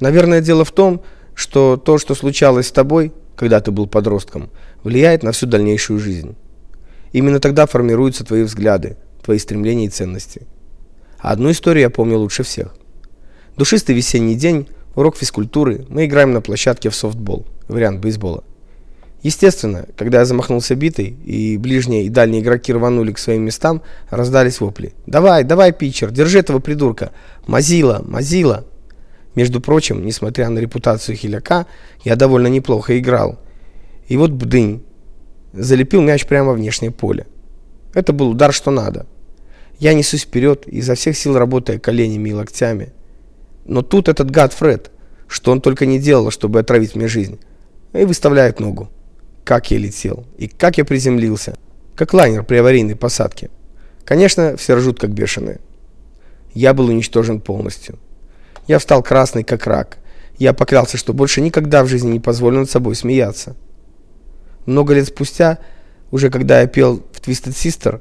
Наверное, дело в том, что то, что случалось с тобой, когда ты был подростком, влияет на всю дальнейшую жизнь. Именно тогда формируются твои взгляды, твои стремления и ценности. А одну историю я помню лучше всех. Душистый весенний день, урок физкультуры, мы играем на площадке в софтбол, вариант бейсбола. Естественно, когда я замахнулся битой, и ближние и дальние игроки рванули к своим местам, раздались вопли. «Давай, давай, питчер, держи этого придурка! Мазила, мазила!» Между прочим, несмотря на репутацию хиляка, я довольно неплохо играл. И вот бдынь. Залепил мяч прямо в внешнее поле. Это был удар что надо. Я несусь вперед, изо всех сил работая коленями и локтями. Но тут этот гад Фред, что он только не делал, чтобы отравить мне жизнь, и выставляет ногу. Как я летел, и как я приземлился, как лайнер при аварийной посадке. Конечно, все ржут как бешеные. Я был уничтожен полностью. Я встал красный как рак. Я поклялся, что больше никогда в жизни не позволю над собой смеяться. Много лет спустя, уже когда я пел в Twisted Sister,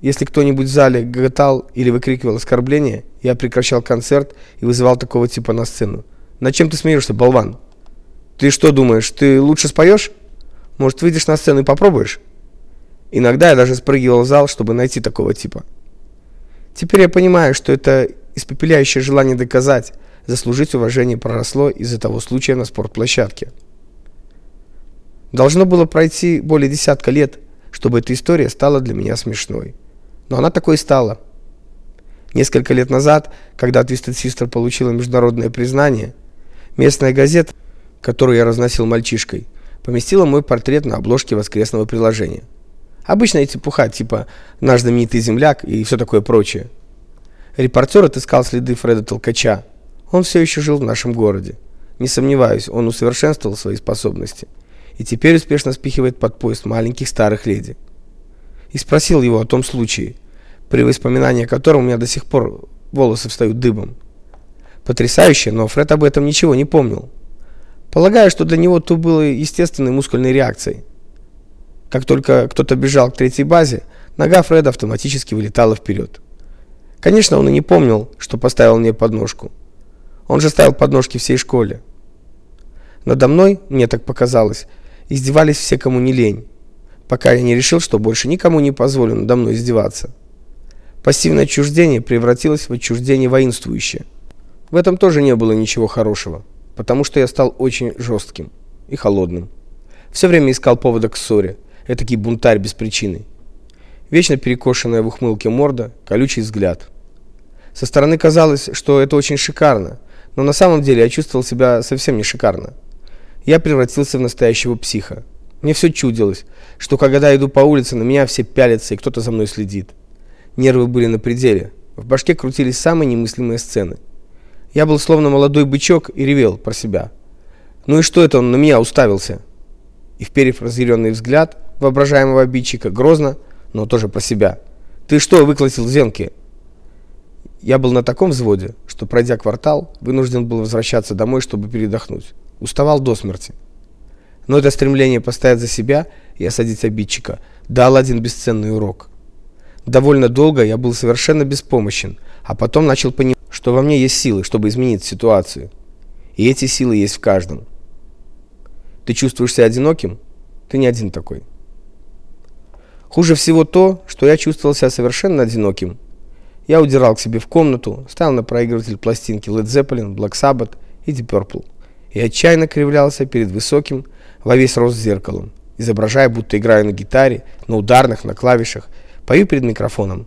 если кто-нибудь в зале гоготал или выкрикивал оскорбления, я прекращал концерт и вызывал такого типа на сцену. "На чем ты смеешься, болван? Ты что думаешь, ты лучше споешь? Может, выйдешь на сцену и попробуешь?" Иногда я даже спрыгивал в зал, чтобы найти такого типа. Теперь я понимаю, что это испепеляющее желание доказать, заслужить уважение проросло из-за того случая на спортплощадке. Должно было пройти более десятка лет, чтобы эта история стала для меня смешной. Но она такой и стала. Несколько лет назад, когда Twisted Sister получила международное признание, местная газета, которую я разносил мальчишкой, поместила мой портрет на обложке воскресного приложения. Обычная чепуха, типа «Наш знаменитый земляк» и все такое прочее. Репортер отыскал следы Фреда Толкача. Он все еще жил в нашем городе. Не сомневаюсь, он усовершенствовал свои способности и теперь успешно спихивает под поезд маленьких старых леди. И спросил его о том случае, при воспоминании о котором у меня до сих пор волосы встают дыбом. Потрясающе, но Фред об этом ничего не помнил. Полагаю, что для него то было естественной мускульной реакцией. Как только кто-то бежал к третьей базе, нога Фреда автоматически вылетала вперед. Конечно, он и не помнил, что поставил мне подножку. Он же ставил подножки всей школе. Надо мной, мне так показалось, издевались все, кому не лень, пока я не решил, что больше никому не позволю надо мной издеваться. Пассивное отчуждение превратилось в отчуждение воинствующее. В этом тоже не было ничего хорошего, потому что я стал очень жестким и холодным. Все время искал повода к ссоре, этакий бунтарь без причины вечно перекошенная в ухмылке морда, колючий взгляд. Со стороны казалось, что это очень шикарно, но на самом деле я чувствовал себя совсем не шикарно. Я превратился в настоящего психа. Мне все чудилось, что когда я иду по улице, на меня все пялятся и кто-то за мной следит. Нервы были на пределе. В башке крутились самые немыслимые сцены. Я был словно молодой бычок и ревел про себя. Ну и что это он на меня уставился? И вперев разъяренный взгляд воображаемого обидчика, грозно но тоже про себя. Ты что, выколотил зенки? Я был на таком взводе, что пройдя квартал, вынужден был возвращаться домой, чтобы передохнуть. Уставал до смерти. Но это стремление поставить за себя и осадить обидчика дал один бесценный урок. Довольно долго я был совершенно беспомощен, а потом начал понимать, что во мне есть силы, чтобы изменить ситуацию. И эти силы есть в каждом. Ты чувствуешь себя одиноким? Ты не один такой. Хуже всего то, что я чувствовал себя совершенно одиноким. Я удирал к себе в комнату, ставил на проигрыватель пластинки Led Zeppelin, Black Sabbath и Deep Purple и отчаянно кривлялся перед высоким во весь рост зеркалом, изображая, будто играю на гитаре, на ударных, на клавишах, пою перед микрофоном.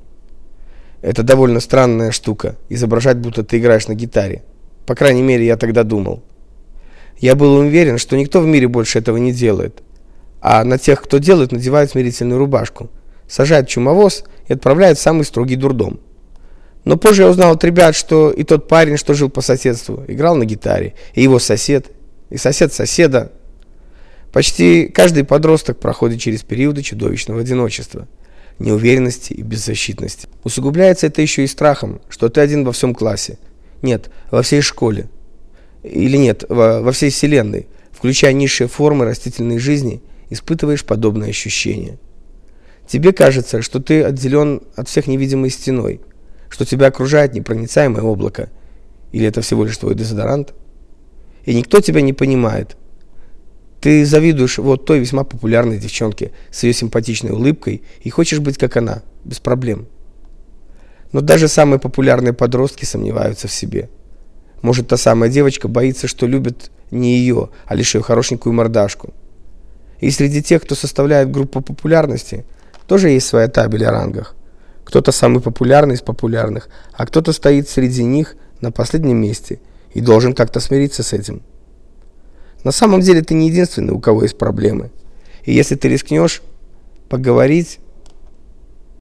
Это довольно странная штука изображать, будто ты играешь на гитаре. По крайней мере, я тогда думал. Я был уверен, что никто в мире больше этого не делает а на тех, кто делает, надевают смирительную рубашку, сажают чумовоз и отправляют в самый строгий дурдом. Но позже я узнал от ребят, что и тот парень, что жил по соседству, играл на гитаре, и его сосед, и сосед соседа. Почти каждый подросток проходит через периоды чудовищного одиночества, неуверенности и беззащитности. Усугубляется это еще и страхом, что ты один во всем классе. Нет, во всей школе. Или нет, во, во всей вселенной, включая низшие формы растительной жизни испытываешь подобное ощущение. Тебе кажется, что ты отделен от всех невидимой стеной, что тебя окружает непроницаемое облако. Или это всего лишь твой дезодорант? и никто тебя не понимает. Ты завидуешь вот той весьма популярной девчонке с ее симпатичной улыбкой и хочешь быть как она, без проблем. Но даже самые популярные подростки сомневаются в себе. Может, та самая девочка боится, что любит не ее, а лишь ее хорошенькую мордашку. И среди тех, кто составляет группу популярности, тоже есть своя табель о рангах. Кто-то самый популярный из популярных, а кто-то стоит среди них на последнем месте и должен как-то смириться с этим. На самом деле ты не единственный, у кого есть проблемы. И если ты рискнешь поговорить